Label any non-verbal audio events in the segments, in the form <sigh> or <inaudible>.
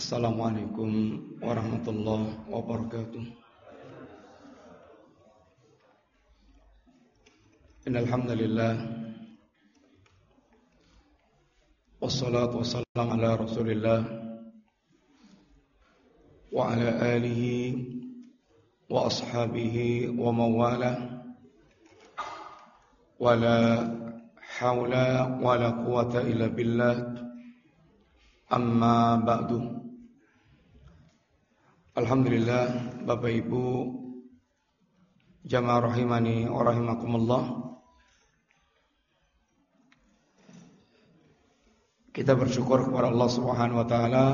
Assalamualaikum warahmatullahi wabarakatuh. Innal hamdalillah wassalatu wassalamu ala Rasulillah wa ala alihi wa ashabihi wa mawala wala haula wala quwata illa billah amma ba'du Alhamdulillah Bapak Ibu Jamaah rahimani wa rahimakumullah. Kita bersyukur kepada Allah Subhanahu wa taala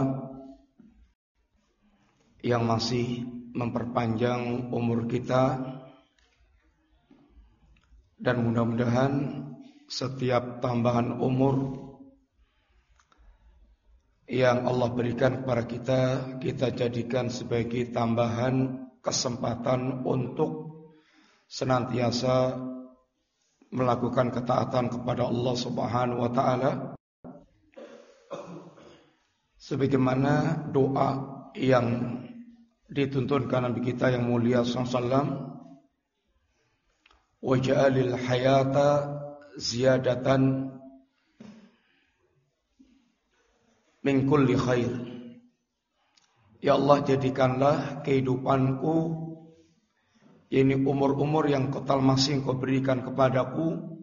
yang masih memperpanjang umur kita dan mudah-mudahan setiap tambahan umur yang Allah berikan kepada kita kita jadikan sebagai tambahan kesempatan untuk senantiasa melakukan ketaatan kepada Allah Subhanahu wa taala. Sebagaimana doa yang dituntunkan Nabi kita yang mulia sallallahu wa ja'alil hayata ziyadatan min kulli khair. Ya Allah jadikanlah kehidupanku ini umur-umur yang total masih engkau berikan kepadaku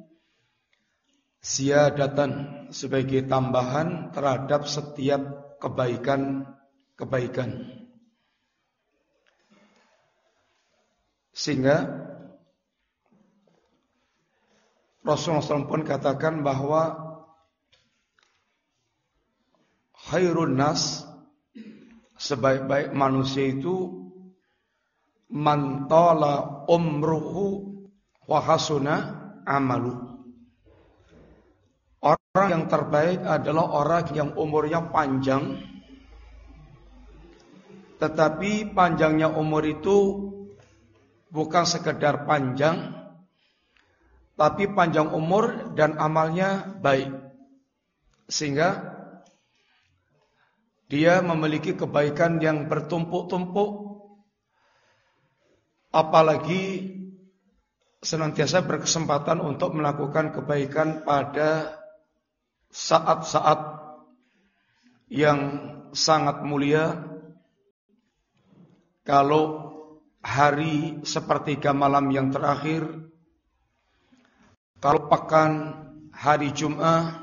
siadatan sebagai tambahan terhadap setiap kebaikan-kebaikan. Sehingga Rasulullah SAW pun katakan bahwa khairun nas sebaik-baik manusia itu mantala umruhu wa hasuna amalu. Orang yang terbaik adalah orang yang umurnya panjang tetapi panjangnya umur itu bukan sekedar panjang tapi panjang umur dan amalnya baik. Sehingga dia memiliki kebaikan yang bertumpuk-tumpuk. Apalagi senantiasa berkesempatan untuk melakukan kebaikan pada saat-saat yang sangat mulia. Kalau hari sepertiga malam yang terakhir kalau pekan hari Jumat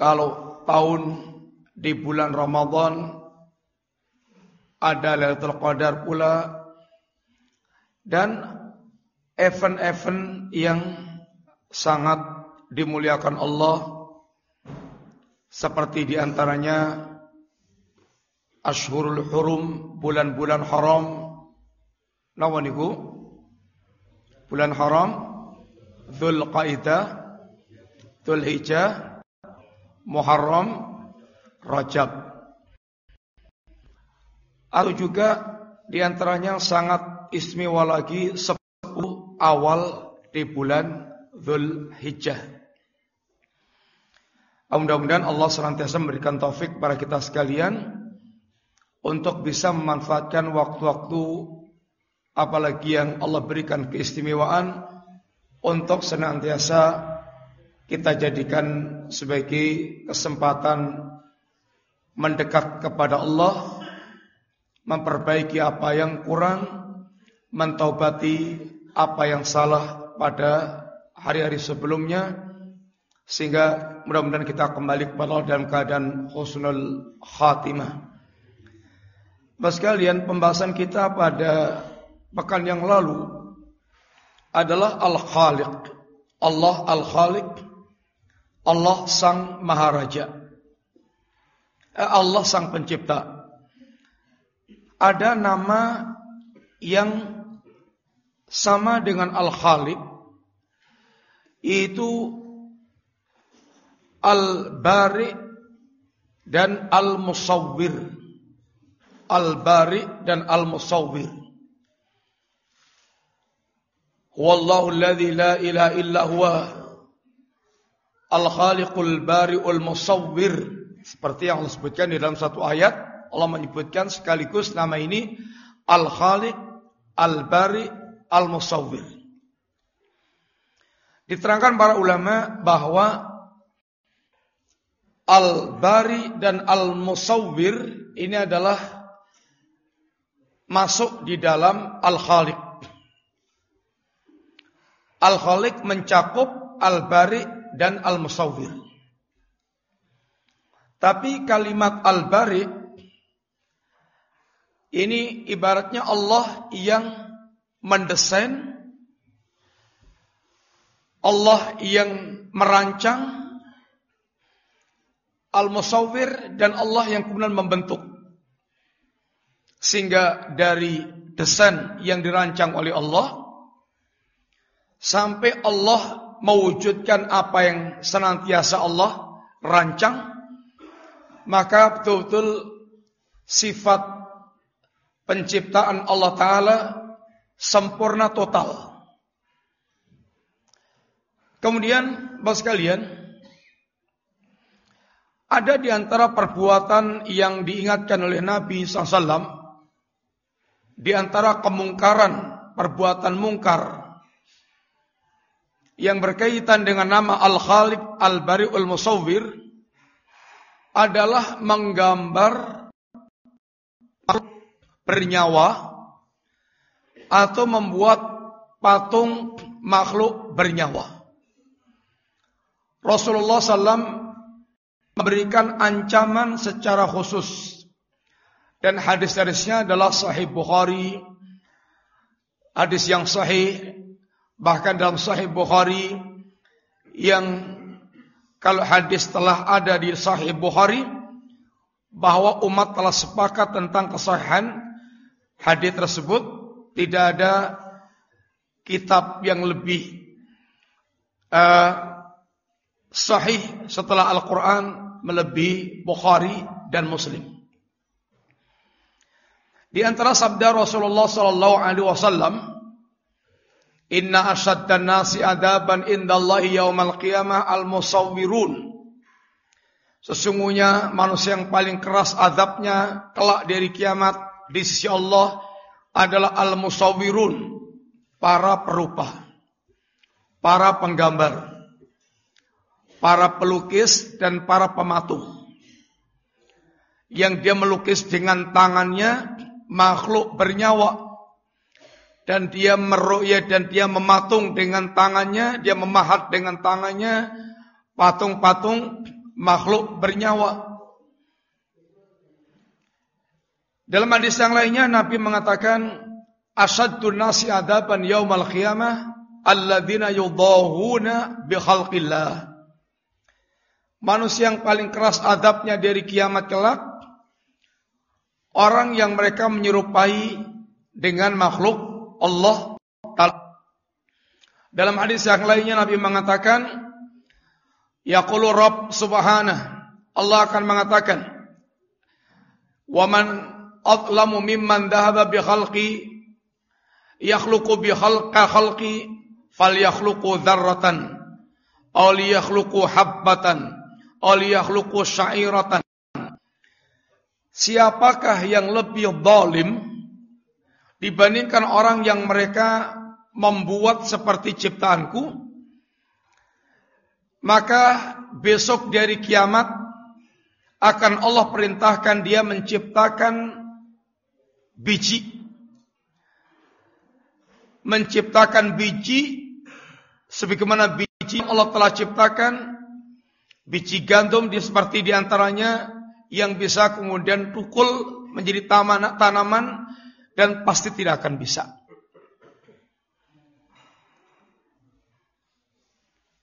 kalau tahun di bulan Ramadan ada Lailatul Qadar pula. Dan event-event yang sangat dimuliakan Allah seperti di antaranya Ashurul Hurum bulan-bulan haram. Nawaniku bulan haram Dhul Qaidah Dhul Hijjah Muharram Rajab. Atau juga di antaranya sangat istimewa lagi 10 awal di bulan Dhul Hijjah. Mudah-mudahan Allah senantiasa memberikan taufik para kita sekalian untuk bisa memanfaatkan waktu-waktu apalagi yang Allah berikan keistimewaan untuk senantiasa kita jadikan sebagai kesempatan mendekat kepada Allah, memperbaiki apa yang kurang, mentaubati apa yang salah pada hari-hari sebelumnya, sehingga mudah-mudahan kita kembali kepada Allah dalam keadaan husnul khatimah. Bapak sekalian, pembahasan kita pada pekan yang lalu adalah Al-Khaliq. Allah Al-Khaliq, Allah Sang Maharaja. Eh, Allah sang pencipta. Ada nama yang sama dengan Al-Khaliq yaitu Al-Bari dan Al-Musawwir. Al-Bari dan Al-Musawwir. Wallahu alladhi la ilaha illa huwa Al-Khaliqul Bari'ul Musawwir Seperti yang Allah sebutkan di dalam satu ayat, Allah menyebutkan sekaligus nama ini Al-Khaliq, Al-Bari, Al-Musawwir. Diterangkan para ulama bahwa Al-Bari dan Al-Musawwir ini adalah masuk di dalam Al-Khaliq. Al-Khaliq mencakup Al-Bari dan Al-Musawwir. Tapi kalimat Al-Bari ini ibaratnya Allah yang mendesain Allah yang merancang Al-Musawwir dan Allah yang kemudian membentuk. Sehingga dari desain yang dirancang oleh Allah sampai Allah mewujudkan apa yang senantiasa Allah rancang maka betul-betul sifat penciptaan Allah taala sempurna total. Kemudian, Bapak sekalian, ada di antara perbuatan yang diingatkan oleh Nabi SAW di antara kemungkaran, perbuatan mungkar yang berkaitan dengan nama Al-Khaliq Al-Bari'ul Musawwir adalah menggambar bernyawa atau membuat patung makhluk bernyawa. Rasulullah SAW memberikan ancaman secara khusus. Dan hadis-hadisnya adalah sahih Bukhari. Hadis yang sahih. Bahkan dalam sahih Bukhari. Yang kalau hadis telah ada di sahih Bukhari. Bahwa umat telah sepakat tentang kesahihan hadis tersebut. Tidak ada kitab yang lebih uh, sahih setelah Al-Quran melebihi Bukhari dan Muslim. Di antara sabda Rasulullah sallallahu alaihi wasallam, "Inna asyaddan nasi adaban indallahi yaumal qiyamah al-musawwirun." Sesungguhnya manusia yang paling keras azabnya kelak dari kiamat di sisi Allah adalah al-musawwirun, para perupa, para penggambar para pelukis dan para pematung. Yang dia melukis dengan tangannya makhluk bernyawa dan dia meruya dan dia mematung dengan tangannya, dia memahat dengan tangannya patung-patung makhluk bernyawa. Dalam hadis yang lainnya Nabi mengatakan asyadun nasi adaban yaumal qiyamah alladzina yudahuna bi khalqillah manusia yang paling keras adabnya dari kiamat kelak orang yang mereka menyerupai dengan makhluk Allah Dalam hadis yang lainnya Nabi mengatakan Yaqulu Rabb subhanah Allah akan mengatakan Wa man adlamu mimman dhahaba bi khalqi yakhluqu bi khalqa khalqi falyakhluqu dzarratan aw liyakhluqu habbatan aliyakhluqu syairatan. Siapakah yang lebih zalim dibandingkan orang yang mereka membuat seperti ciptaanku? Maka besok dari kiamat akan Allah perintahkan dia menciptakan biji. Menciptakan biji sebagaimana biji Allah telah ciptakan Biji gandum di seperti di antaranya yang bisa kemudian tukul menjadi taman, tanaman dan pasti tidak akan bisa.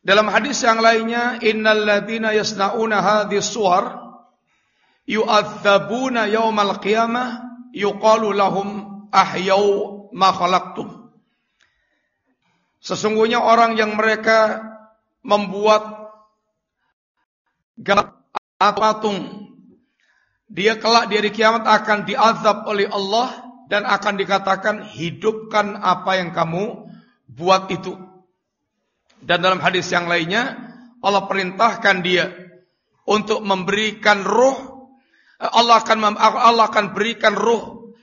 Dalam hadis yang lainnya, innal ladina yasnauna hadhis suwar yu'adzabuna yaumal qiyamah yuqalu lahum ahyau ma khalaqtum. Sesungguhnya orang yang mereka membuat patung. Dia kelak dari kiamat akan diazab oleh Allah dan akan dikatakan hidupkan apa yang kamu buat itu. Dan dalam hadis yang lainnya Allah perintahkan dia untuk memberikan ruh Allah akan Allah akan berikan ruh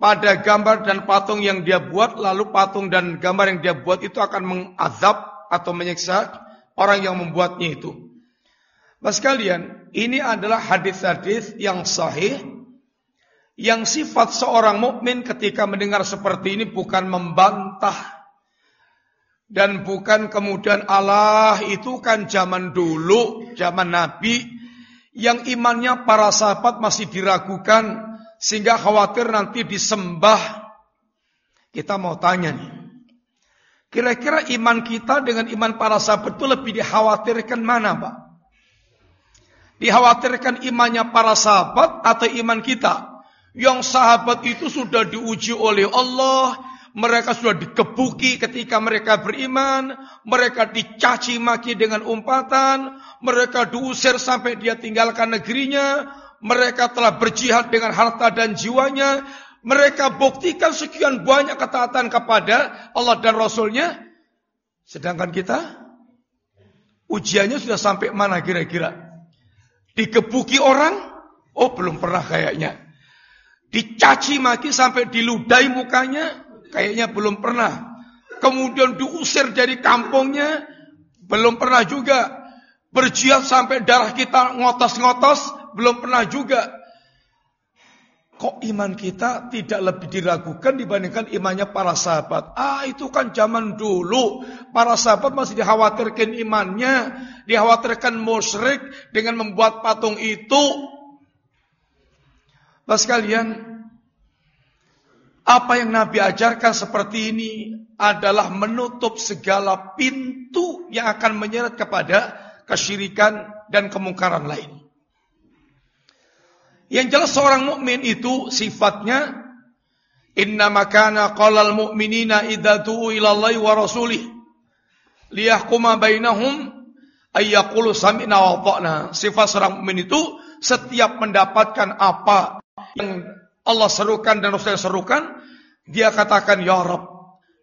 pada gambar dan patung yang dia buat lalu patung dan gambar yang dia buat itu akan mengazab atau menyiksa orang yang membuatnya itu. Mas kalian, ini adalah hadis-hadis yang sahih yang sifat seorang mukmin ketika mendengar seperti ini bukan membantah dan bukan kemudian Allah itu kan zaman dulu, zaman Nabi yang imannya para sahabat masih diragukan sehingga khawatir nanti disembah. Kita mau tanya nih. Kira-kira iman kita dengan iman para sahabat itu lebih dikhawatirkan mana, Pak? Dikhawatirkan imannya para sahabat atau iman kita? Yang sahabat itu sudah diuji oleh Allah, mereka sudah dikebuki ketika mereka beriman, mereka dicaci maki dengan umpatan, mereka diusir sampai dia tinggalkan negerinya, mereka telah berjihad dengan harta dan jiwanya, mereka buktikan sekian banyak ketaatan kepada Allah dan Rasulnya. Sedangkan kita, ujiannya sudah sampai mana kira-kira? Dikebuki orang? Oh belum pernah kayaknya. Dicaci maki sampai diludai mukanya, kayaknya belum pernah. Kemudian diusir dari kampungnya, belum pernah juga. Berjihad sampai darah kita ngotos-ngotos, belum pernah juga. Kok iman kita tidak lebih diragukan dibandingkan imannya para sahabat? Ah, itu kan zaman dulu. Para sahabat masih dikhawatirkan imannya, dikhawatirkan musyrik dengan membuat patung itu. Pas kalian, apa yang Nabi ajarkan seperti ini adalah menutup segala pintu yang akan menyeret kepada kesyirikan dan kemungkaran lain. Yang jelas seorang mukmin itu sifatnya inna makana qalal mu'minina idza tu'u ila Allah wa rasulih liyahkuma bainahum ayyaqulu sami'na wa ata'na. Sifat seorang mukmin itu setiap mendapatkan apa yang Allah serukan dan Rasul serukan, dia katakan ya Rob,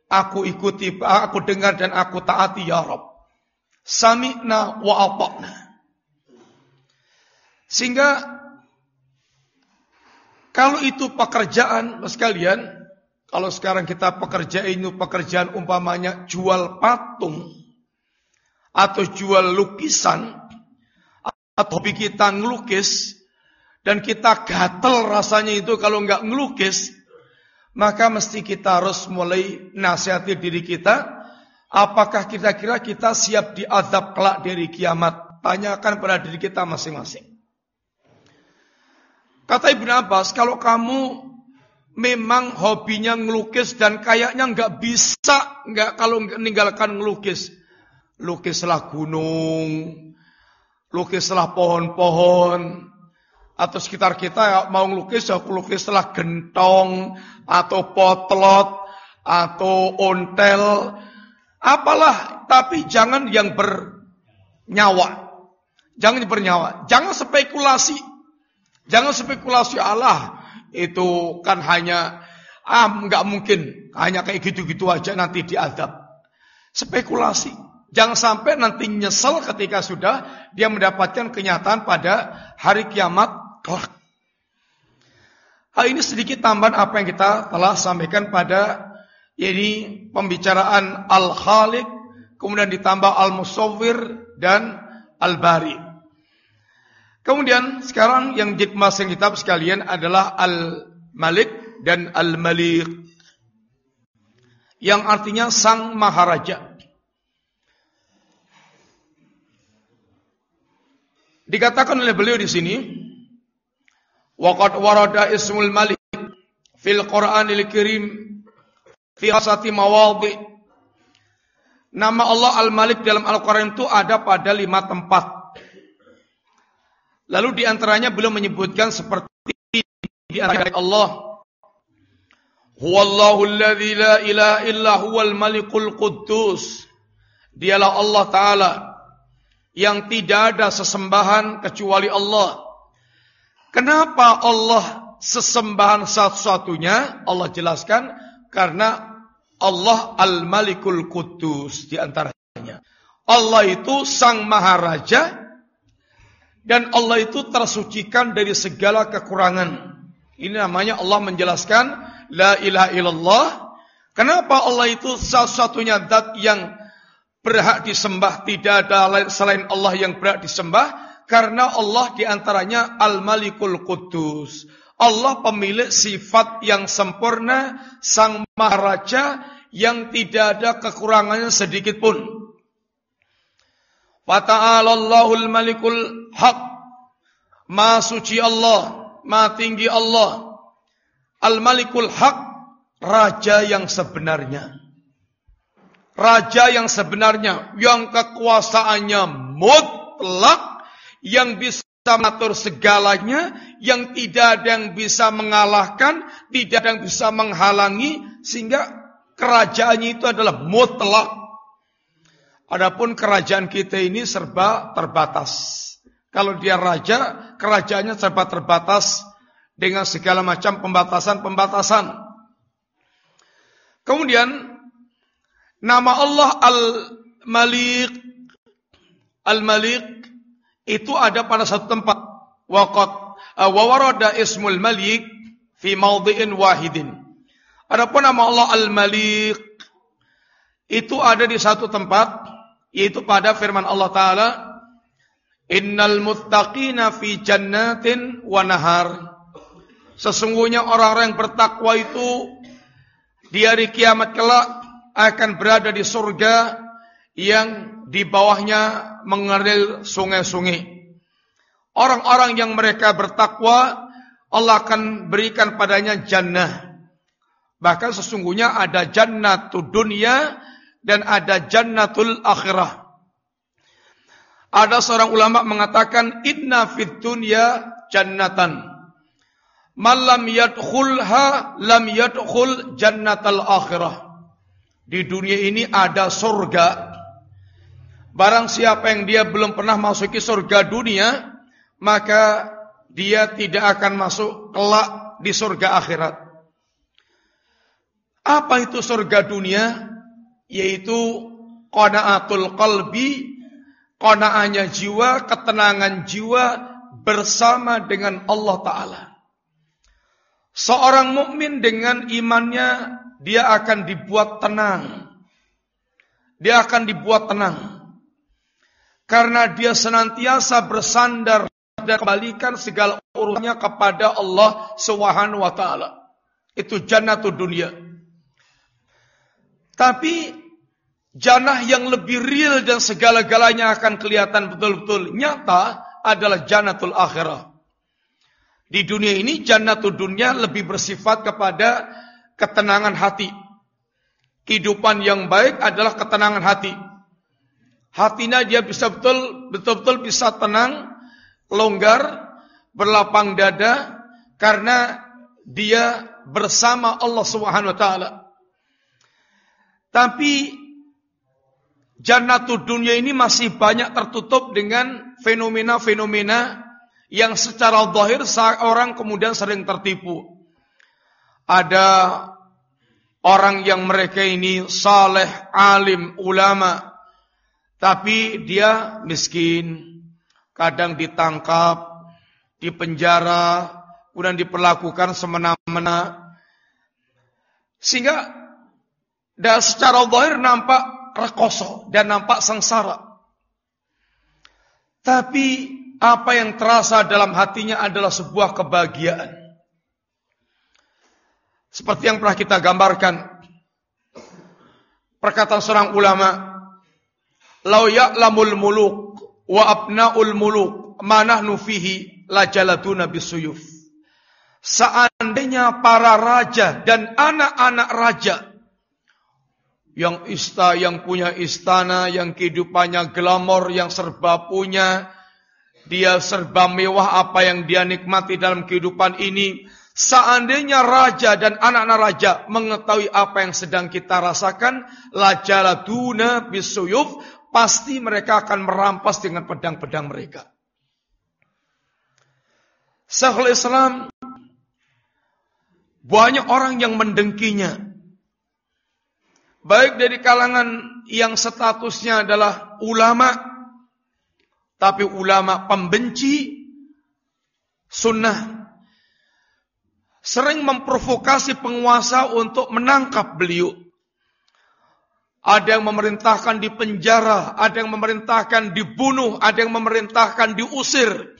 aku ikuti, aku dengar dan aku taati ya Rob. Sami'na wa ata'na. Sehingga kalau itu pekerjaan, sekalian, kalau sekarang kita pekerjaan itu pekerjaan umpamanya jual patung atau jual lukisan atau hobi kita ngelukis, dan kita gatel rasanya itu kalau nggak ngelukis, maka mesti kita harus mulai nasihati diri kita. Apakah kita kira kita siap diazab kelak dari kiamat? Tanyakan pada diri kita masing-masing. Kata Ibn Abbas, kalau kamu memang hobinya ngelukis dan kayaknya nggak bisa nggak kalau meninggalkan ngelukis, lukislah gunung, lukislah pohon-pohon, atau sekitar kita ya, mau ngelukis ya lukislah gentong atau potlot atau ontel apalah. Tapi jangan yang bernyawa. Jangan yang bernyawa. Jangan spekulasi. Jangan spekulasi Allah itu kan hanya ah nggak mungkin. Hanya kayak gitu-gitu aja nanti diadab. Spekulasi. Jangan sampai nanti nyesel ketika sudah dia mendapatkan kenyataan pada hari kiamat kelak. Hal ini sedikit tambahan apa yang kita telah sampaikan pada ini pembicaraan Al-Khaliq, kemudian ditambah Al-Musawwir dan Al-Bari. Kemudian sekarang yang jadi masing kitab sekalian adalah Al-Malik dan Al-Malik. Yang artinya sang maharaja. Dikatakan oleh beliau di sini, Waqad warada ismul malik fil Qur'anil Karim fi asati mawadhi. Nama Allah Al-Malik dalam Al-Quran itu ada pada lima tempat. Lalu di antaranya belum menyebutkan seperti di antara Allah. Huwallahu alladhi la ilaha illa huwal malikul quddus. Dialah Allah Ta'ala yang tidak ada sesembahan kecuali Allah Kenapa Allah sesembahan satu-satunya? Allah jelaskan karena Allah Al-Malikul Kudus di antaranya. Allah itu sang maharaja dan Allah itu tersucikan dari segala kekurangan. Ini namanya Allah menjelaskan la ilaha illallah. Kenapa Allah itu satu-satunya zat yang berhak disembah, tidak ada selain Allah yang berhak disembah karena Allah di antaranya Al-Malikul Qudus. Allah pemilik sifat yang sempurna, Sang Maharaja yang tidak ada kekurangannya sedikit pun. Wa Allahul Malikul Haq. Ma suci Allah, ma tinggi Allah. Al-Malikul Haq, raja yang sebenarnya. Raja yang sebenarnya, yang kekuasaannya mutlak, yang bisa mengatur segalanya, yang tidak ada yang bisa mengalahkan, tidak ada yang bisa menghalangi, sehingga kerajaannya itu adalah mutlak. Adapun kerajaan kita ini serba terbatas. Kalau dia raja, kerajaannya serba terbatas dengan segala macam pembatasan-pembatasan. Kemudian nama Allah Al-Malik Al-Malik itu ada pada satu tempat. Waqat uh, wa warada ismul malik fi mawdhi'in wahidin. Adapun nama Allah al-malik itu ada di satu tempat yaitu pada firman Allah taala innal muttaqina fi jannatin wa nahar. Sesungguhnya orang-orang yang bertakwa itu di hari kiamat kelak akan berada di surga yang di bawahnya mengalir sungai-sungai. Orang-orang yang mereka bertakwa, Allah akan berikan padanya jannah. Bahkan sesungguhnya ada jannatul dunia dan ada jannatul akhirah. Ada seorang ulama mengatakan inna fid dunya jannatan. Malam yadkhulha lam yadkhul jannatal akhirah. Di dunia ini ada surga Barang siapa yang dia belum pernah masuki surga dunia, maka dia tidak akan masuk kelak di surga akhirat. Apa itu surga dunia? Yaitu qanaatul qalbi, qanaahnya jiwa, ketenangan jiwa bersama dengan Allah taala. Seorang mukmin dengan imannya dia akan dibuat tenang. Dia akan dibuat tenang karena dia senantiasa bersandar dan kembalikan segala urusannya kepada Allah Subhanahu wa taala. Itu jannatul dunia. Tapi jannah yang lebih real dan segala-galanya akan kelihatan betul-betul nyata adalah jannatul akhirah. Di dunia ini jannatul dunia lebih bersifat kepada ketenangan hati. Kehidupan yang baik adalah ketenangan hati hatinya dia bisa betul betul bisa tenang, longgar, berlapang dada karena dia bersama Allah Subhanahu wa taala. Tapi jannatul dunia ini masih banyak tertutup dengan fenomena-fenomena yang secara zahir orang kemudian sering tertipu. Ada orang yang mereka ini saleh, alim, ulama, tapi dia miskin, kadang ditangkap, dipenjara, kemudian diperlakukan semena-mena. Sehingga dan secara zahir nampak rekoso dan nampak sengsara. Tapi apa yang terasa dalam hatinya adalah sebuah kebahagiaan. Seperti yang pernah kita gambarkan. Perkataan seorang ulama, Lau ya'lamul muluk wa abnaul muluk manahnu fihi jalatuna bisuyuf. Seandainya para raja dan anak-anak raja yang ista yang punya istana, yang kehidupannya glamor, yang serba punya, dia serba mewah apa yang dia nikmati dalam kehidupan ini. Seandainya raja dan anak-anak raja mengetahui apa yang sedang kita rasakan, la jalatuna bisuyuf, pasti mereka akan merampas dengan pedang-pedang mereka. Syekhul Islam banyak orang yang mendengkinya. Baik dari kalangan yang statusnya adalah ulama tapi ulama pembenci sunnah sering memprovokasi penguasa untuk menangkap beliau. Ada yang memerintahkan di penjara, ada yang memerintahkan dibunuh, ada yang memerintahkan diusir.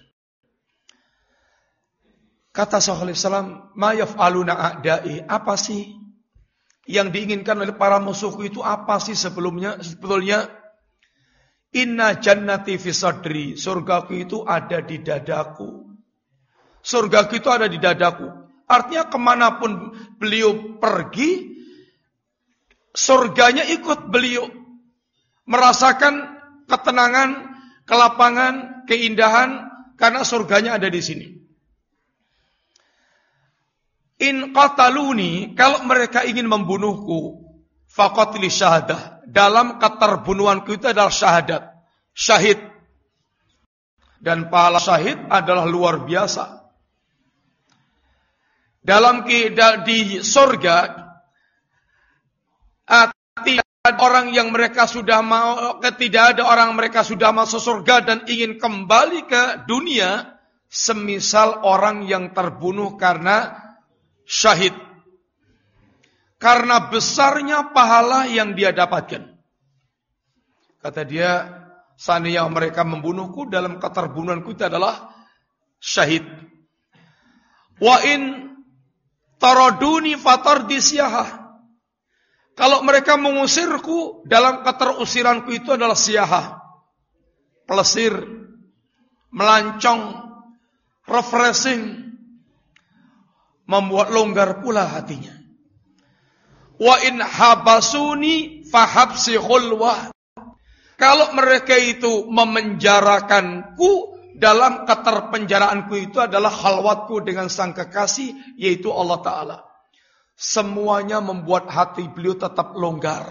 Kata Syaikh Islam, "Mayaf aluna a'dai." Apa sih yang diinginkan oleh para musuhku itu apa sih sebelumnya? Sebetulnya Inna jannati fi sadri. Surgaku itu ada di dadaku. Surgaku itu ada di dadaku. Artinya ke mana pun beliau pergi, surganya ikut beliau. Merasakan ketenangan, kelapangan, keindahan, karena surganya ada di sini. In qataluni, kalau mereka ingin membunuhku, faqatli syahadah. Dalam keterbunuhanku itu adalah syahadat. Syahid. Dan pahala syahid adalah luar biasa. Dalam di surga ada orang yang mereka sudah mau tidak ada orang mereka sudah masuk surga dan ingin kembali ke dunia semisal orang yang terbunuh karena syahid. Karena besarnya pahala yang dia dapatkan. Kata dia seandainya mereka membunuhku dalam keterbunuhanku itu adalah syahid. Wa in Taraduni fatardisyaha. Kalau mereka mengusirku, dalam keterusiranku itu adalah siaha. Pelesir, melancong, refreshing, membuat longgar pula hatinya. Wa in habasuni fahabsi khulwah. Kalau mereka itu memenjarakanku, dalam keterpenjaraanku itu adalah halwatku dengan sang kekasih yaitu Allah Ta'ala. Semuanya membuat hati beliau tetap longgar.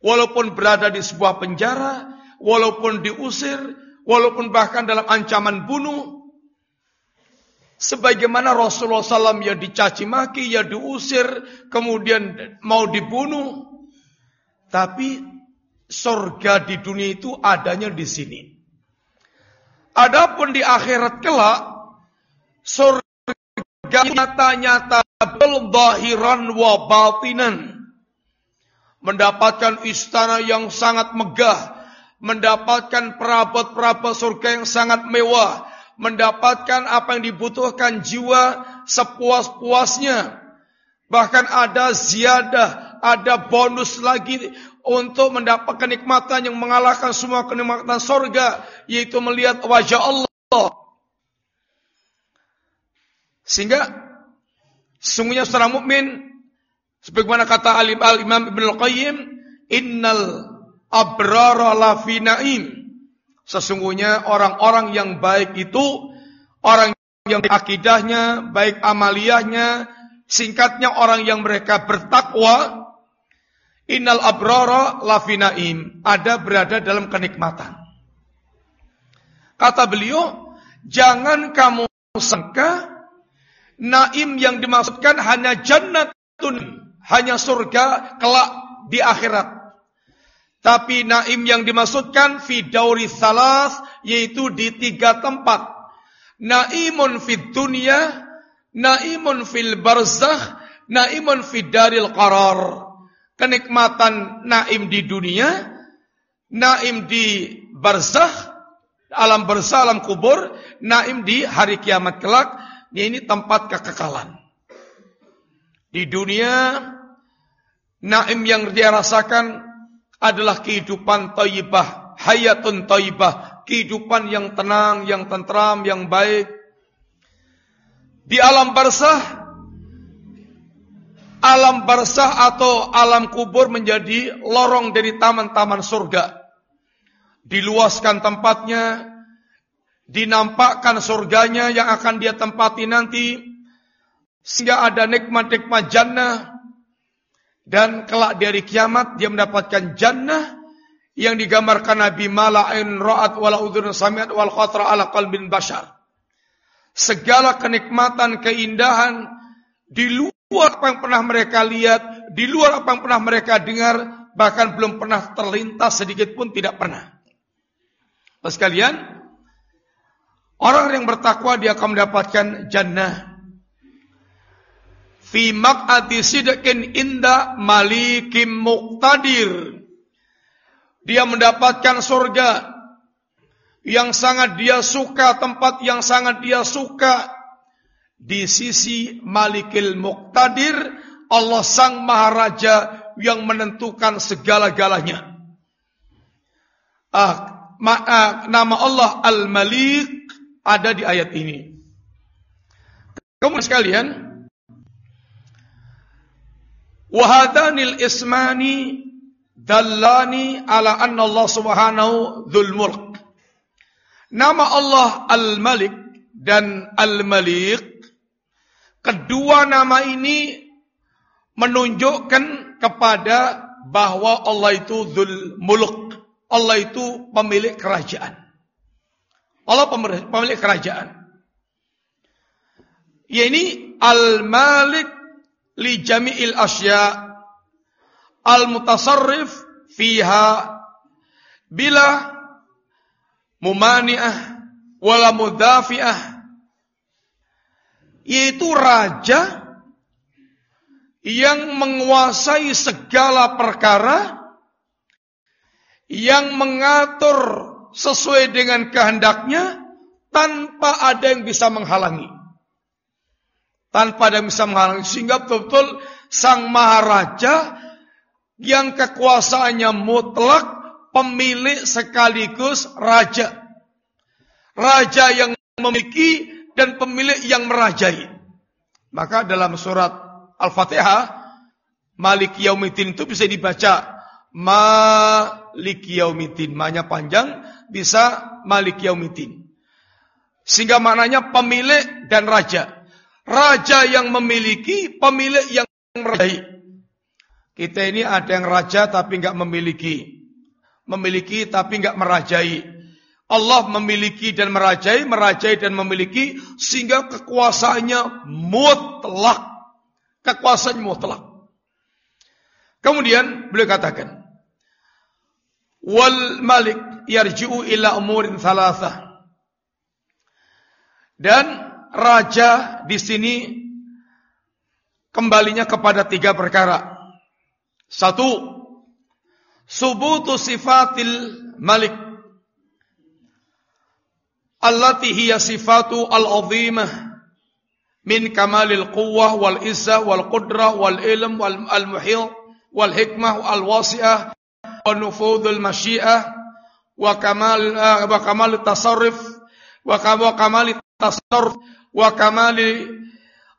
Walaupun berada di sebuah penjara, walaupun diusir, walaupun bahkan dalam ancaman bunuh. Sebagaimana Rasulullah SAW ya dicaci maki, ya diusir, kemudian mau dibunuh. Tapi surga di dunia itu adanya di sini. Adapun di akhirat kelak surga nyata-nyata belbahiran wa batinan mendapatkan istana yang sangat megah, mendapatkan perabot-perabot surga yang sangat mewah, mendapatkan apa yang dibutuhkan jiwa sepuas-puasnya. Bahkan ada ziyadah, ada bonus lagi untuk mendapat kenikmatan yang mengalahkan semua kenikmatan sorga, yaitu melihat wajah Allah. Sehingga sungguhnya seorang mukmin sebagaimana kata Alim Al Imam Ibnu Qayyim, innal abrara lafi naim. Sesungguhnya orang-orang yang baik itu orang yang akidahnya, baik amaliyahnya, singkatnya orang yang mereka bertakwa, Innal abrara lafinaim. Ada berada dalam kenikmatan. Kata beliau, jangan kamu sangka naim yang dimaksudkan hanya jannatun, hanya surga kelak di akhirat. Tapi naim yang dimaksudkan fi dauri salas yaitu di tiga tempat. Naimun fid dunya, naimun fil barzakh, naimun fid daril qarar kenikmatan naim di dunia, naim di barzah, alam barzah, alam kubur, naim di hari kiamat kelak, ini tempat kekekalan. Di dunia, naim yang dia rasakan adalah kehidupan taibah, hayatun taibah, kehidupan yang tenang, yang tentram, yang baik. Di alam barzah, alam barsah atau alam kubur menjadi lorong dari taman-taman surga. Diluaskan tempatnya, dinampakkan surganya yang akan dia tempati nanti, sehingga ada nikmat-nikmat jannah, dan kelak dari kiamat dia mendapatkan jannah yang digambarkan Nabi Mala'in ra'at wala udhun samiat wal khatra ala qalbin bashar. Segala kenikmatan, keindahan di luar apa yang pernah mereka lihat, di luar apa yang pernah mereka dengar, bahkan belum pernah terlintas sedikit pun tidak pernah. Pas kalian, orang yang bertakwa dia akan mendapatkan jannah. Fi maq'ati sidqin inda malikim muqtadir. Dia mendapatkan surga yang sangat dia suka, tempat yang sangat dia suka di sisi Malikil Muqtadir, Allah Sang Maharaja yang menentukan segala-galanya. Ah, ah, nama Allah Al-Malik ada di ayat ini. Kemudian sekalian, wahadanil ismani dallani ala anna Allah subhanahu dhul mulk. Nama Allah Al-Malik dan Al-Malik Kedua nama ini menunjukkan kepada bahwa Allah itu Dzul Muluk. Allah itu pemilik kerajaan. Allah pemilik kerajaan. Ya ini Al-Malik li jami'il asya Al-Mutasarrif fiha bila mumani'ah wala mudafi'ah yaitu raja yang menguasai segala perkara yang mengatur sesuai dengan kehendaknya tanpa ada yang bisa menghalangi. Tanpa ada yang bisa menghalangi. Sehingga betul-betul sang maharaja yang kekuasaannya mutlak pemilik sekaligus raja. Raja yang memiliki dan pemilik yang merajai. Maka dalam surat Al-Fatihah Malik Yaumiddin itu bisa dibaca Malik Yaumiddin. Maknanya panjang bisa Malik Yaumiddin. Sehingga maknanya pemilik dan raja. Raja yang memiliki, pemilik yang merajai. Kita ini ada yang raja tapi nggak memiliki. Memiliki tapi nggak merajai. Allah memiliki dan merajai, merajai dan memiliki sehingga kekuasaannya mutlak. Kekuasaan mutlak. Kemudian beliau katakan, wal malik yarji'u ila umurin thalatha. Dan raja di sini kembalinya kepada tiga perkara. Satu, subutu sifatil malik allati hiya sifatu al-azimah min kamalil quwwah wal izzah wal qudrah wal ilm wal al-muhit wal hikmah wal wasi'ah wa nufudul masyiah wa kamal wa kamal tasarruf wa kamal tasarruf wa kamal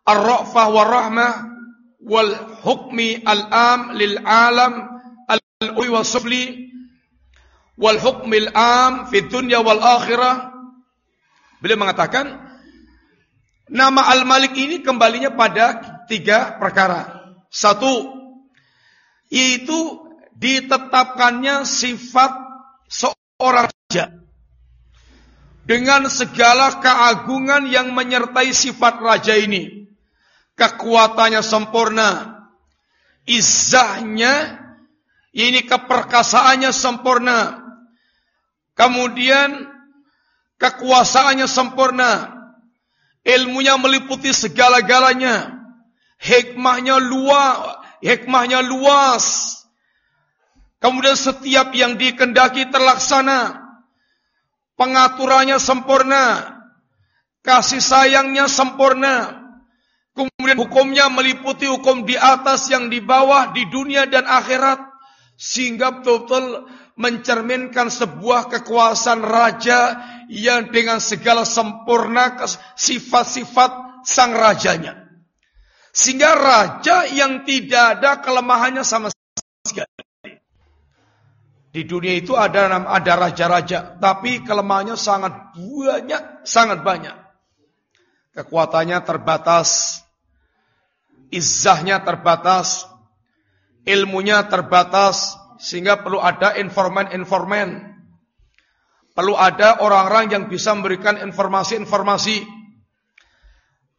ar-ra'fah wa rahmah wal hukmi al-am lil alam al-uli wa sufli wal hukmi al-am fi dunya wal akhirah Beliau mengatakan nama Al-Malik ini kembalinya pada tiga perkara. Satu, yaitu ditetapkannya sifat seorang raja dengan segala keagungan yang menyertai sifat raja ini. Kekuatannya sempurna, izahnya, ini keperkasaannya sempurna. Kemudian Kekuasaannya sempurna. Ilmunya meliputi segala-galanya. Hikmahnya luas, hikmahnya luas. Kemudian setiap yang dikendaki terlaksana. Pengaturannya sempurna. Kasih sayangnya sempurna. Kemudian hukumnya meliputi hukum di atas yang di bawah di dunia dan akhirat. Sehingga betul-betul mencerminkan sebuah kekuasaan raja yang dengan segala sempurna sifat-sifat sang rajanya. Sehingga raja yang tidak ada kelemahannya sama sekali. Di dunia itu ada ada raja-raja, tapi kelemahannya sangat banyak, sangat banyak. Kekuatannya terbatas, izzahnya terbatas, ilmunya terbatas, sehingga perlu ada informan-informan Perlu ada orang-orang yang bisa memberikan informasi-informasi.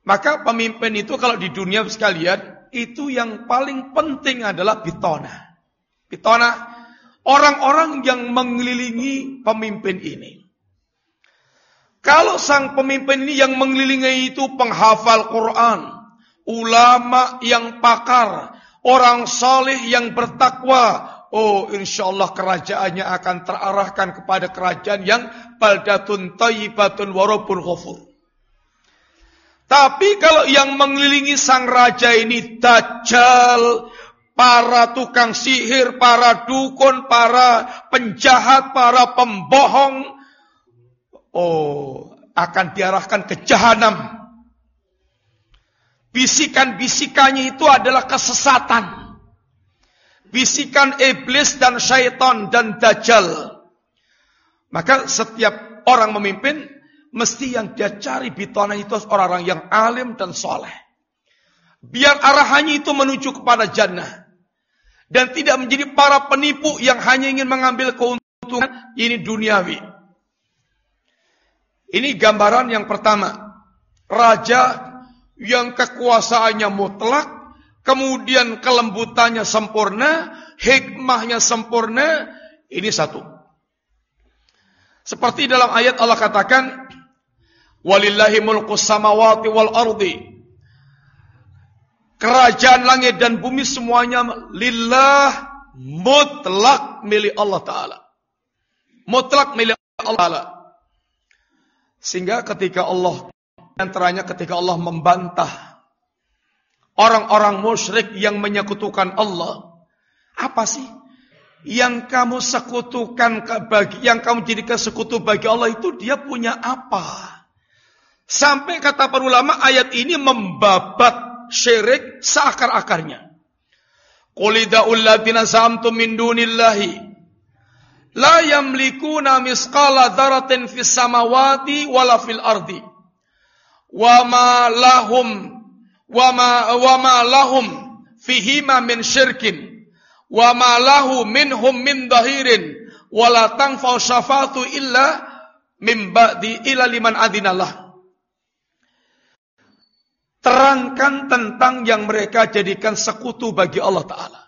Maka pemimpin itu kalau di dunia sekalian, itu yang paling penting adalah bitona. Bitona, orang-orang yang mengelilingi pemimpin ini. Kalau sang pemimpin ini yang mengelilingi itu penghafal Quran, ulama yang pakar, orang saleh yang bertakwa, oh insya Allah kerajaannya akan terarahkan kepada kerajaan yang baldatun tayyibatun warabun ghafur. Tapi kalau yang mengelilingi sang raja ini dajjal, para tukang sihir, para dukun, para penjahat, para pembohong, oh akan diarahkan ke jahanam. Bisikan-bisikannya itu adalah kesesatan. Bisikan iblis dan syaitan dan dajjal. Maka setiap orang memimpin, mesti yang dia cari bitona itu orang-orang yang alim dan soleh. Biar arahannya itu menuju kepada jannah dan tidak menjadi para penipu yang hanya ingin mengambil keuntungan ini duniawi. Ini gambaran yang pertama. Raja yang kekuasaannya mutlak, kemudian kelembutannya sempurna, hikmahnya sempurna, ini satu. Seperti dalam ayat Allah katakan, Walillahi mulku samawati wal ardi kerajaan langit dan bumi semuanya lillah mutlak milik Allah Ta'ala. Mutlak milik Allah Ta'ala. Sehingga ketika Allah, antaranya ketika Allah membantah orang-orang musyrik yang menyekutukan Allah. Apa sih? Yang kamu sekutukan bagi, yang kamu jadikan sekutu bagi Allah itu dia punya apa? Sampai kata para ulama ayat ini membabat syirik seakar-akarnya. Qulida'ul ladina zamtum min dunillahi la yamlikuna misqala dzaratin fis samawati wala fil ardi. Wa ma lahum wa ma wa ma lahum fihima min syirkin wa ma lahu minhum min dhahirin wala tanfa'u syafatu illa min ba'di ila liman adinallah. Terangkan tentang yang mereka jadikan sekutu bagi Allah Ta'ala.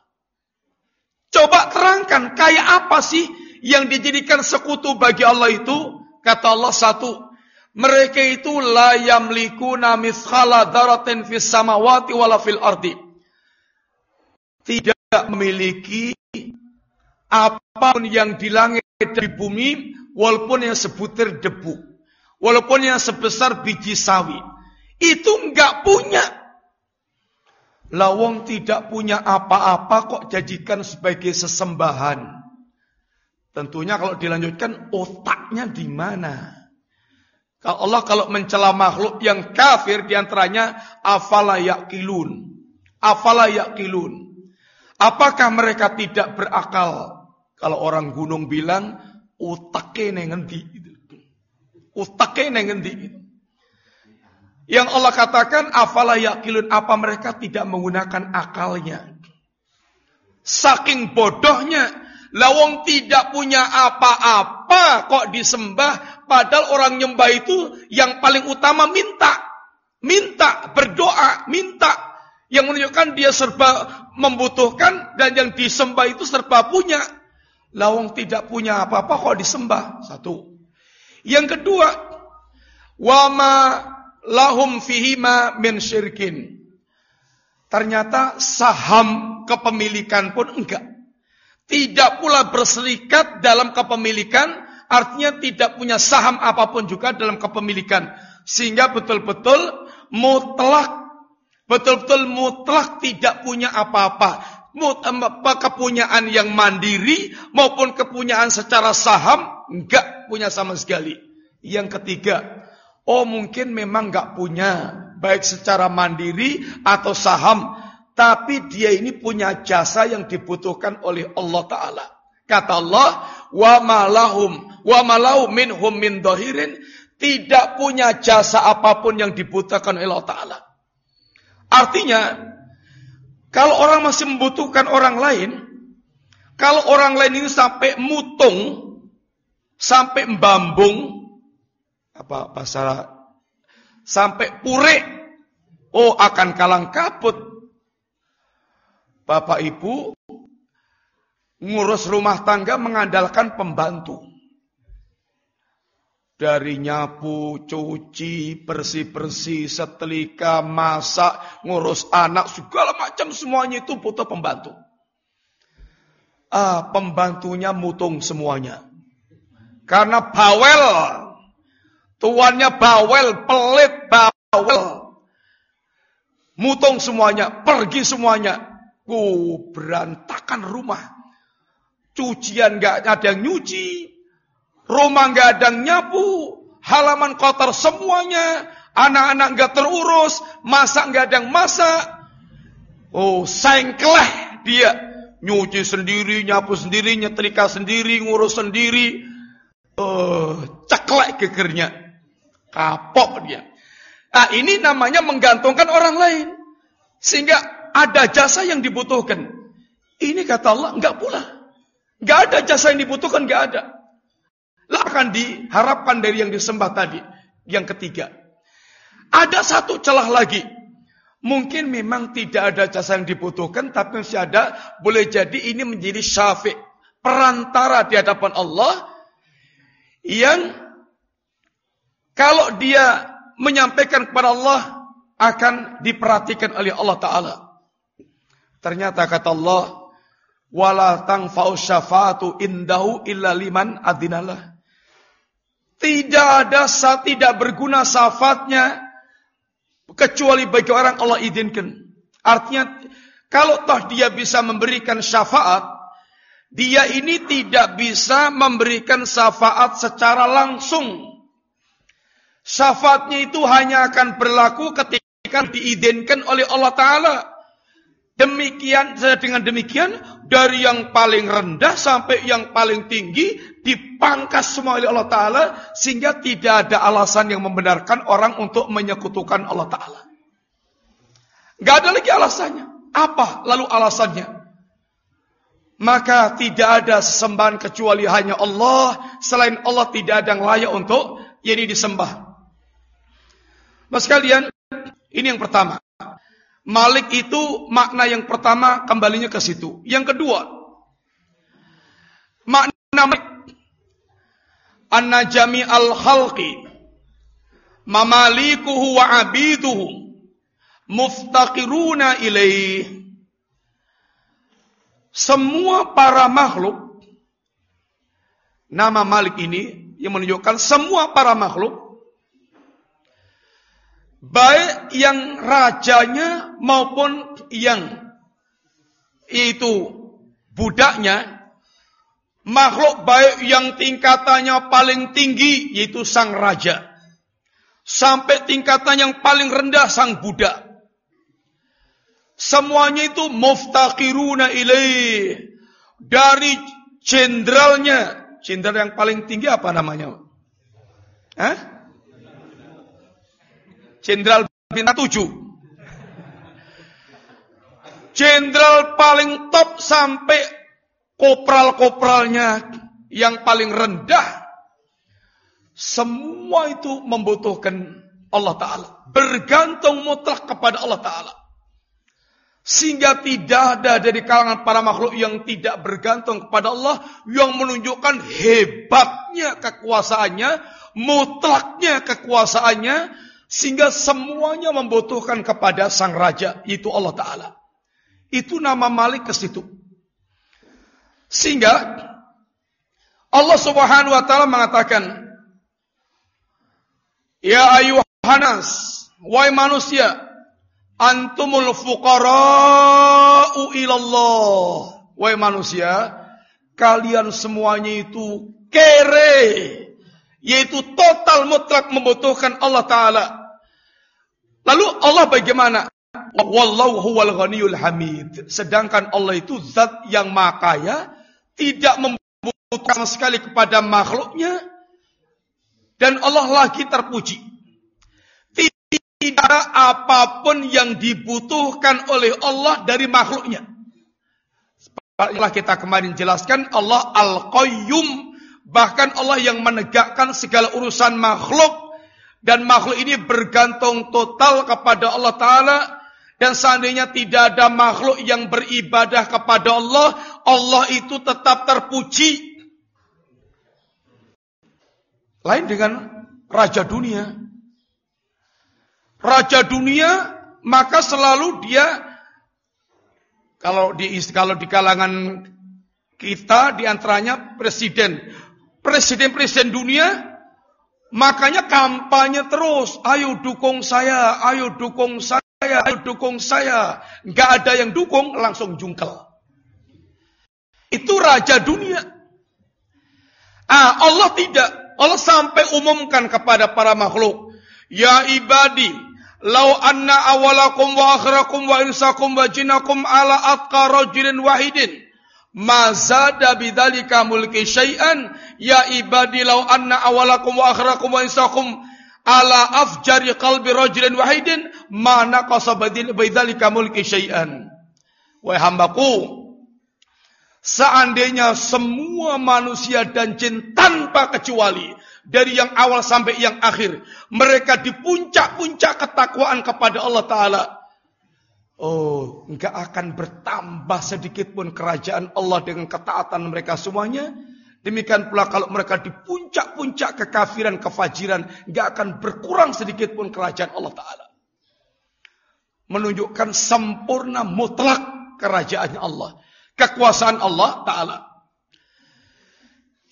Coba terangkan, kayak apa sih yang dijadikan sekutu bagi Allah itu? Kata Allah satu, mereka itu la yamlikuna mithqala daratin fis samawati wala fil ardi. Tidak memiliki apa pun yang di langit dan di bumi, walaupun yang sebutir debu. Walaupun yang sebesar biji sawi itu enggak punya. Lawong tidak punya apa-apa kok jadikan sebagai sesembahan. Tentunya kalau dilanjutkan otaknya di mana? Kalau Allah kalau mencela makhluk yang kafir di antaranya afala yakilun. Afala yakilun. Apakah mereka tidak berakal? Kalau orang gunung bilang utaknya ngendi. Utaknya ngendi. Yang Allah katakan, afala yakilun, apa mereka tidak menggunakan akalnya. Saking bodohnya, lawong tidak punya apa-apa kok disembah, padahal orang nyembah itu yang paling utama minta. Minta, berdoa, minta. Yang menunjukkan dia serba membutuhkan dan yang disembah itu serba punya. Lawong tidak punya apa-apa kok disembah. Satu. Yang kedua, wama lahum fihima min syirkin. Ternyata saham kepemilikan pun enggak. Tidak pula berserikat dalam kepemilikan, artinya tidak punya saham apa pun juga dalam kepemilikan. Sehingga betul-betul mutlak, betul-betul mutlak tidak punya apa-apa. Kepunyaan yang mandiri maupun kepunyaan secara saham, enggak punya sama sekali. Yang ketiga, Oh mungkin memang nggak punya baik secara mandiri atau saham, tapi dia ini punya jasa yang dibutuhkan oleh Allah Taala. Kata Allah, wa malahum wa malau minhum min dohirin tidak punya jasa apa pun yang dibutuhkan oleh Allah Taala. Artinya, kalau orang masih membutuhkan orang lain, kalau orang lain ini sampai mutung, sampai mbambung, apa bahasa sampai pure oh akan kalang kabut Bapak Ibu ngurus rumah tangga mengandalkan pembantu Dari nyapu, cuci, bersih-bersih, setelika, masak, ngurus anak, segala macam semuanya itu butuh pembantu. Ah, pembantunya mutung semuanya. Karena bawel. Tuannya bawel, pelit, bawel. Mutung semuanya, pergi semuanya. Oh, berantakan rumah. Cucian gak ada yang nyuci. Rumah gak ada yang nyapu. Halaman kotor semuanya. Anak-anak gak terurus. Masak gak ada yang masak. Oh, sengkleh dia. Nyuci sendiri, nyapu sendiri, nyetrika sendiri, ngurus sendiri. Oh, ceklek gegernya. Kapok dia. Nah, ini namanya menggantungkan orang lain. Sehingga ada jasa yang dibutuhkan. Ini kata Allah, enggak pula. Enggak ada jasa yang dibutuhkan, enggak ada. Lah akan diharapkan dari yang disembah tadi. Yang ketiga. Ada satu celah lagi. Mungkin memang tidak ada jasa yang dibutuhkan, tapi masih ada. Boleh jadi ini menjadi syafi' perantara di hadapan Allah yang kalau dia menyampaikan kepada Allah akan diperhatikan oleh Allah Ta'ala. Ternyata kata Allah, wala tangfa'u indahu illa liman adinalah. Tidak ada tidak berguna syafaatnya kecuali bagi orang Allah izinkan. Artinya kalau toh dia bisa memberikan syafaat, dia ini tidak bisa memberikan syafaat secara langsung. Syafaatnya itu hanya akan berlaku ketika diizinkan oleh Allah Ta'ala. Demikian dengan demikian dari yang paling rendah sampai yang paling tinggi dipangkas semua oleh Allah Taala sehingga tidak ada alasan yang membenarkan orang untuk menyekutukan Allah Taala. Gak ada lagi alasannya. Apa lalu alasannya? Maka tidak ada sesembahan kecuali hanya Allah. Selain Allah tidak ada yang layak untuk ini disembah. Mas kalian, ini yang pertama. Malik itu makna yang pertama kembalinya ke situ. Yang kedua, makna Malik anna jami al khalqi mamalikuhu wa abiduhu muftaqiruna ilaih semua para makhluk nama Malik ini yang menunjukkan semua para makhluk baik yang rajanya maupun yang itu budaknya makhluk baik yang tingkatannya paling tinggi yaitu sang raja. Sampai tingkatan yang paling rendah sang budak. Semuanya itu muftaqiruna ilaih dari jenderalnya. Jenderal yang paling tinggi apa namanya? Hah? Jenderal bintang 7. Jenderal paling top sampai kopral-kopralnya yang paling rendah. Semua itu membutuhkan Allah Ta'ala. Bergantung mutlak kepada Allah Ta'ala. Sehingga tidak ada dari kalangan para makhluk yang tidak bergantung kepada Allah. Yang menunjukkan hebatnya kekuasaannya. Mutlaknya kekuasaannya sehingga semuanya membutuhkan kepada sang raja, itu Allah Ta'ala. Itu nama Malik ke situ. Sehingga Allah Subhanahu wa taala mengatakan, "Ya ayuhanas, wahai manusia, antumul fuqara'u ilallah." Wahai manusia, kalian semuanya itu kere yaitu total mutlak membutuhkan Allah taala. Lalu Allah bagaimana? Wallahu huwal ghaniyul hamid. Sedangkan Allah itu zat yang maha kaya, tidak membutuhkan sekali kepada makhluknya dan Allah lagi terpuji. Tidak ada apa pun yang dibutuhkan oleh Allah dari makhluknya. Setelah kita kemarin jelaskan Allah Al-Qayyum Bahkan Allah yang menegakkan segala urusan makhluk. Dan makhluk ini bergantung total kepada Allah Ta'ala. Dan seandainya tidak ada makhluk yang beribadah kepada Allah. Allah itu tetap terpuji. Lain dengan raja dunia. Raja dunia maka selalu dia kalau di kalau di kalangan kita di antaranya presiden, presiden-presiden dunia, makanya kampanye terus, ayo dukung saya, ayo dukung saya, ayo dukung saya. Nggak ada yang dukung, langsung jungkel. Itu raja dunia. Ah, Allah tidak. Allah sampai umumkan kepada para makhluk. Ya ibadi, Lau anna awalakum wa akhirakum wa insakum wa jinakum ala atqa rajulin wahidin. Mazada bidzalika mulki syai'an ya ibadi lau anna awalakum wa akhirakum wa insakum ala afjari qalbi rajulin wahidin ma naqasa bidzalika mulki syai'an. Wahai hambaku, seandainya semua manusia dan jin tanpa kecuali dari yang awal sampai yang akhir. Mereka di puncak-puncak ketakwaan kepada Allah Ta'ala. Oh, enggak akan bertambah sedikit pun kerajaan Allah dengan ketaatan mereka semuanya. Demikian pula kalau mereka di puncak-puncak kekafiran, kefajiran, enggak akan berkurang sedikit pun kerajaan Allah Ta'ala. Menunjukkan sempurna mutlak kerajaannya Allah. Kekuasaan Allah Ta'ala.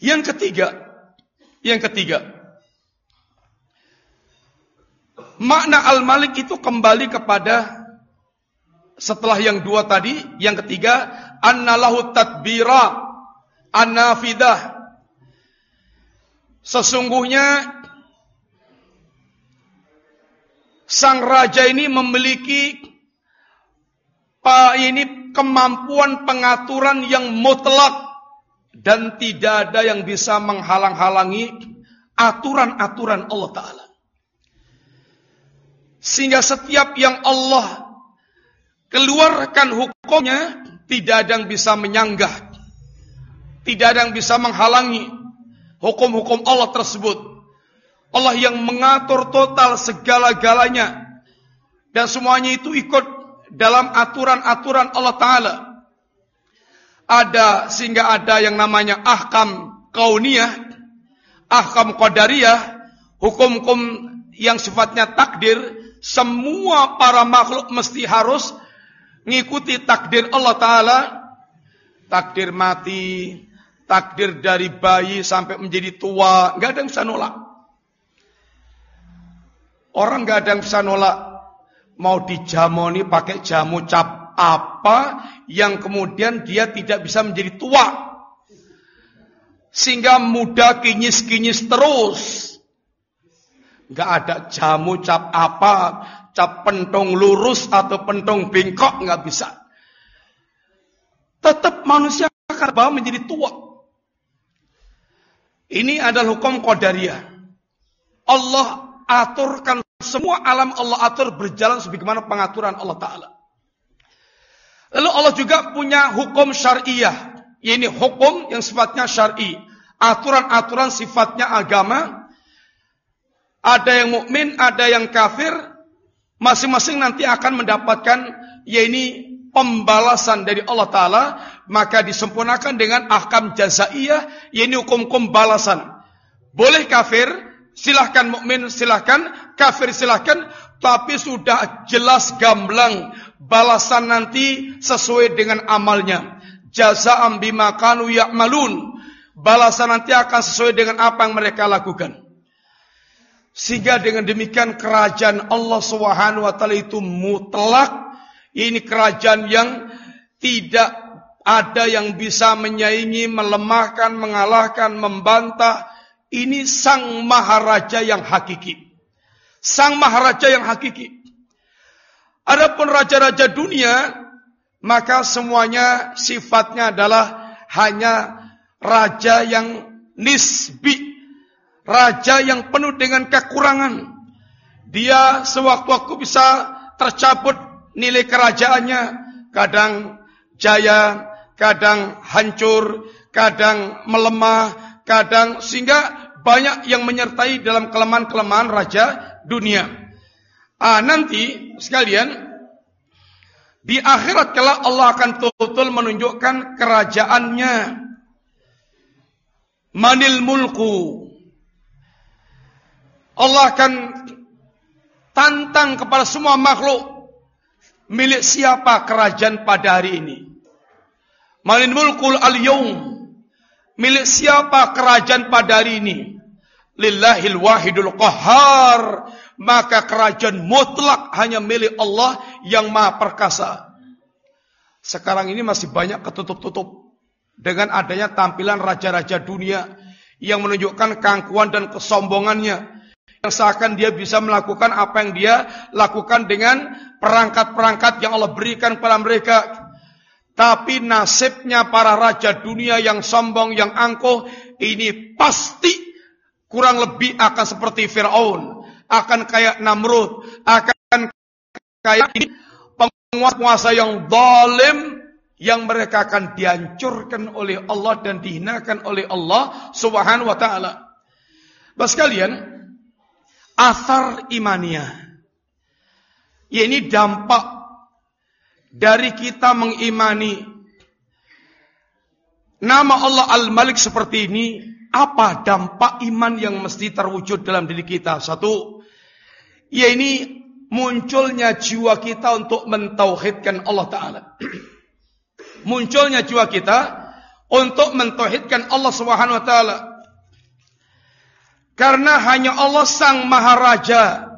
Yang ketiga, yang ketiga, makna al-malik itu kembali kepada setelah yang dua tadi, yang ketiga, annalahu tadbira anafidah. Sesungguhnya sang raja ini memiliki ini kemampuan pengaturan yang mutlak dan tidak ada yang bisa menghalang-halangi aturan-aturan Allah Ta'ala. Sehingga setiap yang Allah keluarkan hukumnya, tidak ada yang bisa menyanggah. Tidak ada yang bisa menghalangi hukum-hukum Allah tersebut. Allah yang mengatur total segala-galanya. Dan semuanya itu ikut dalam aturan-aturan Allah Ta'ala ada sehingga ada yang namanya ahkam kauniyah, ahkam qadariyah, hukum-hukum yang sifatnya takdir, semua para makhluk mesti harus mengikuti takdir Allah Ta'ala, takdir mati, takdir dari bayi sampai menjadi tua, nggak ada yang bisa nolak. Orang nggak ada yang bisa nolak. Mau dijamoni pakai jamu cap apa yang kemudian dia tidak bisa menjadi tua. Sehingga muda kinyis-kinyis terus. Gak ada jamu cap apa, cap pentong lurus atau pentong bengkok, nggak bisa. Tetap manusia akan bawa menjadi tua. Ini adalah hukum qadariyah. Allah aturkan semua alam Allah atur berjalan sebagaimana pengaturan Allah Ta'ala. Lalu Allah juga punya hukum syariah. Ini hukum yang sifatnya syar'i. Aturan-aturan sifatnya agama. Ada yang mukmin, ada yang kafir. Masing-masing nanti akan mendapatkan ya ini pembalasan dari Allah Ta'ala. Maka disempurnakan dengan ahkam jazaiyah. Ini hukum-hukum balasan. Boleh kafir, silahkan mukmin, silahkan kafir, silahkan. Tapi sudah jelas gamblang balasan nanti sesuai dengan amalnya. Jaza'am bima kanu ya'malun. Balasan nanti akan sesuai dengan apa yang mereka lakukan. Sehingga dengan demikian kerajaan Allah Subhanahu wa taala itu mutlak. Ini kerajaan yang tidak ada yang bisa menyaingi, melemahkan, mengalahkan, membantah. Ini sang maharaja yang hakiki. Sang maharaja yang hakiki. Adapun raja-raja dunia, maka semuanya sifatnya adalah hanya raja yang nisbi, raja yang penuh dengan kekurangan. Dia sewaktu-waktu bisa tercabut nilai kerajaannya, kadang jaya, kadang hancur, kadang melemah, kadang sehingga banyak yang menyertai dalam kelemahan-kelemahan raja dunia. Ah, nanti sekalian di akhirat kala Allah akan betul-betul menunjukkan kerajaannya. Manil mulku. Allah akan tantang kepada semua makhluk milik siapa kerajaan pada hari ini. Malin mulkul al-yawm milik siapa kerajaan pada hari ini? Lillahil wahidul qahar. Maka kerajaan mutlak hanya milik Allah yang maha perkasa. Sekarang ini masih banyak ketutup-tutup. Dengan adanya tampilan raja-raja dunia yang menunjukkan keangkuhan dan kesombongannya. Seakan dia bisa melakukan apa yang dia lakukan dengan perangkat-perangkat yang Allah berikan kepada mereka. Tapi nasibnya para raja dunia yang sombong, yang angkuh, ini pasti kurang lebih akan seperti Fir'aun. Akan kayak Namrud. Akan kayak penguasa yang zalim yang mereka akan dihancurkan oleh Allah dan dihinakan oleh Allah Subhanahu wa taala. Bas kalian, asar imania. Ya ini dampak dari kita mengimani nama Allah Al-Malik seperti ini apa dampak iman yang mesti terwujud dalam diri kita? Satu, ya ini munculnya jiwa kita untuk mentauhidkan Allah Ta'ala. <clears throat> munculnya jiwa kita untuk mentauhidkan Allah Subhanahu Wa Ta'ala. Karena hanya Allah Sang Maharaja.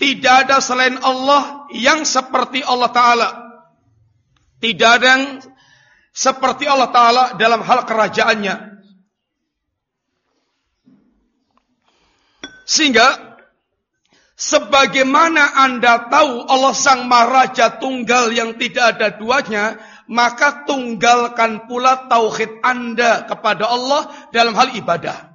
Tidak ada selain Allah yang seperti Allah Ta'ala. Tidak ada yang seperti Allah Ta'ala dalam hal kerajaannya. Sehingga sebagaimana Anda tahu Allah Sang Maharaja tunggal yang tidak ada duanya, maka tunggalkan pula tauhid Anda kepada Allah dalam hal ibadah.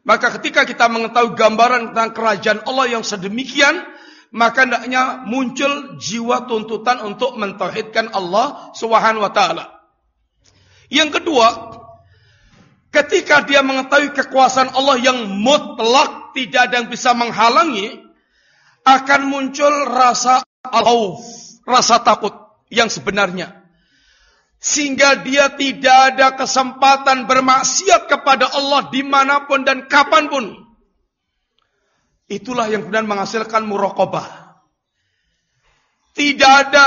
Maka ketika kita mengetahui gambaran tentang kerajaan Allah yang sedemikian, maka hendaknya muncul jiwa tuntutan untuk mentauhidkan Allah Subhanahu wa taala. Yang kedua, Ketika dia mengetahui kekuasaan Allah yang mutlak tidak ada yang bisa menghalangi, akan muncul rasa al rasa takut yang sebenarnya. Sehingga dia tidak ada kesempatan bermaksiat kepada Allah di mana pun dan kapan pun. Itulah yang kemudian menghasilkan murokobah. Tidak ada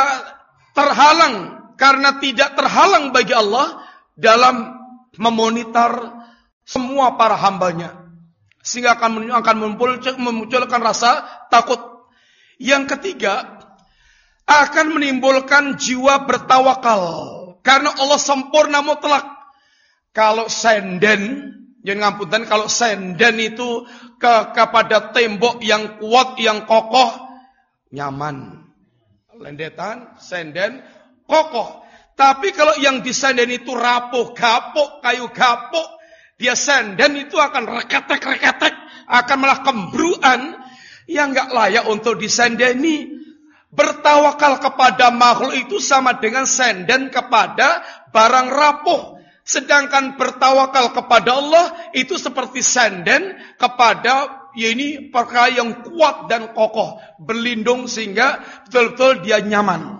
terhalang karena tidak terhalang bagi Allah dalam memonitor semua para hambanya. Sehingga akan akan memunculkan rasa takut. Yang ketiga, akan menimbulkan jiwa bertawakal. Karena Allah sempurna mutlak. Kalau senden, jangan ngapunten, kalau senden itu ke, kepada tembok yang kuat, yang kokoh, nyaman. Lendetan, senden, kokoh. Tapi kalau yang disenden itu rapuh, gapuk, kayu gapuk, dia senden itu akan reketek-reketek, akan malah kembruan yang nggak layak untuk disendeni. Bertawakal kepada makhluk itu sama dengan senden kepada barang rapuh. Sedangkan bertawakal kepada Allah itu seperti senden kepada ya ini perkara yang kuat dan kokoh, berlindung sehingga betul-betul dia nyaman.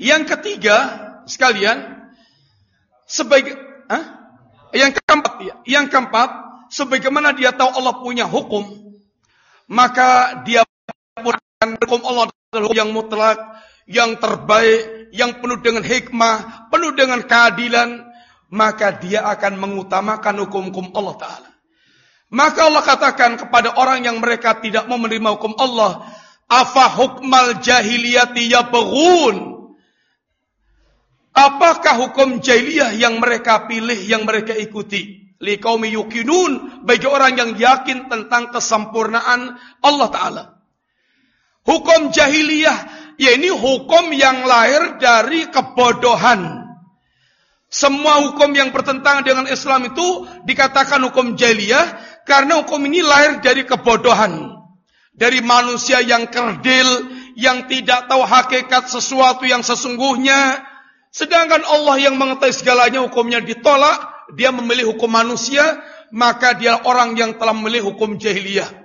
Yang ketiga, sekalian, sebagai huh? yang keempat, ya, yang keempat, sebagaimana dia tahu Allah punya hukum, maka dia punya hukum Allah yang mutlak, yang terbaik, yang penuh dengan hikmah, penuh dengan keadilan, maka dia akan mengutamakan hukum-hukum Allah Ta'ala. Maka Allah katakan kepada orang yang mereka tidak mau menerima hukum Allah, Afa hukmal jahiliyati yabghun Apakah hukum jahiliyah yang mereka pilih, yang mereka ikuti? Liqaumi yukinun bagi orang yang yakin tentang kesempurnaan Allah Ta'ala. Hukum jahiliyah, ya ini hukum yang lahir dari kebodohan. Semua hukum yang bertentangan dengan Islam itu dikatakan hukum jahiliyah karena hukum ini lahir dari kebodohan. Dari manusia yang kerdil, yang tidak tahu hakikat sesuatu yang sesungguhnya, Sedangkan Allah yang mengetahui segalanya hukumnya ditolak, dia memilih hukum manusia, maka dia orang yang telah memilih hukum jahiliyah.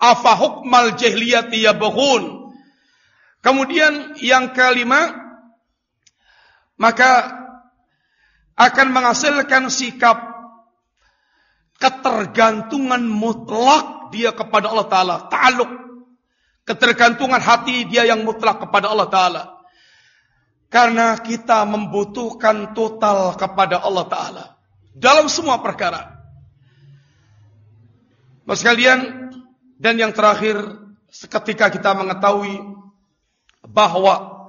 Afa hukmal jahiliyati yabghun. Kemudian yang kelima, maka akan menghasilkan sikap ketergantungan mutlak dia kepada Allah Ta'ala. Ta'aluk. Ketergantungan hati dia yang mutlak kepada Allah Ta'ala. Karena kita membutuhkan total kepada Allah Ta'ala. Dalam semua perkara. Mas kalian, dan yang terakhir, seketika kita mengetahui bahwa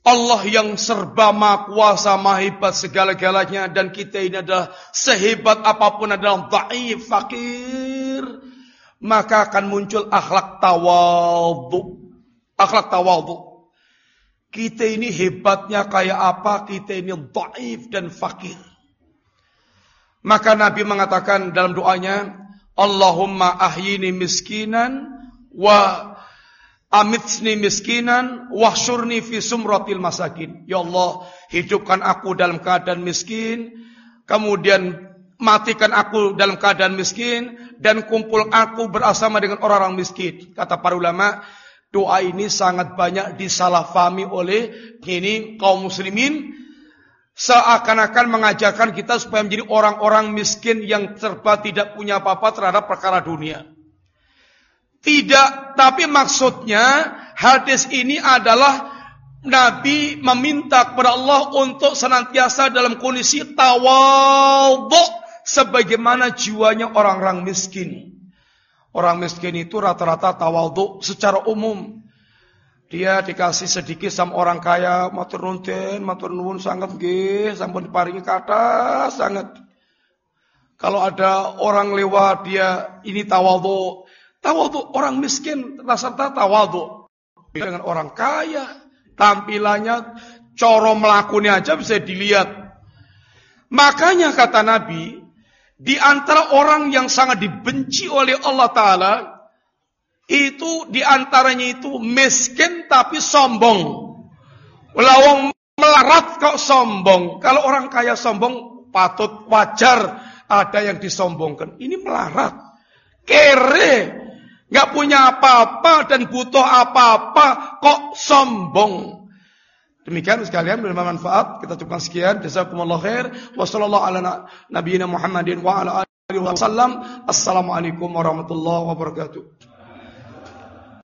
Allah yang serba maha kuasa, maha hebat segala-galanya dan kita ini adalah sehebat apa pun adalah dhaif, fakir, maka akan muncul akhlak tawadhu. Akhlak tawadhu. Kita ini hebatnya kayak apa? Kita ini dhaif dan fakir. Maka Nabi mengatakan dalam doanya, Allahumma ahyini miskinan wa Amitsni miskinan, wahsyurni fi sumratil masakin. Ya Allah, hidupkan aku dalam keadaan miskin, kemudian matikan aku dalam keadaan miskin, dan kumpul aku bersama dengan orang-orang miskin. Kata para ulama, doa ini sangat banyak disalahfahami oleh ini kaum muslimin, seakan-akan mengajarkan kita supaya menjadi orang-orang miskin yang serba tidak punya apa-apa terhadap perkara dunia. Tidak, tapi maksudnya hadis ini adalah Nabi meminta kepada Allah untuk senantiasa dalam kondisi tawadhu sebagaimana jiwanya orang-orang miskin. Orang miskin itu rata-rata tawadhu secara umum. Dia dikasih sedikit sama orang kaya, matur nuwun, matur nuwun sangat nggih, sampun diparingi kata sangat. Kalau ada orang lewat dia ini tawadhu, Tawadhu orang miskin rasa-rasa tawadhu dengan orang kaya, tampilannya coro melakukannya aja bisa dilihat. Makanya kata Nabi, di antara orang yang sangat dibenci oleh Allah Ta'ala, itu di antaranya itu miskin tapi sombong. Lawang melarat kok sombong. Kalau orang kaya sombong, patut wajar ada yang disombongkan. Ini melarat. Kere nggak punya apa-apa dan butuh apa-apa kok sombong. Demikian sekalian bermanfaat. Kita cukupkan sekian. Jazakumullah khair. Wassallallahu ala nabiyina Muhammadin wa ala alihi wasallam. Assalamualaikum warahmatullahi wabarakatuh.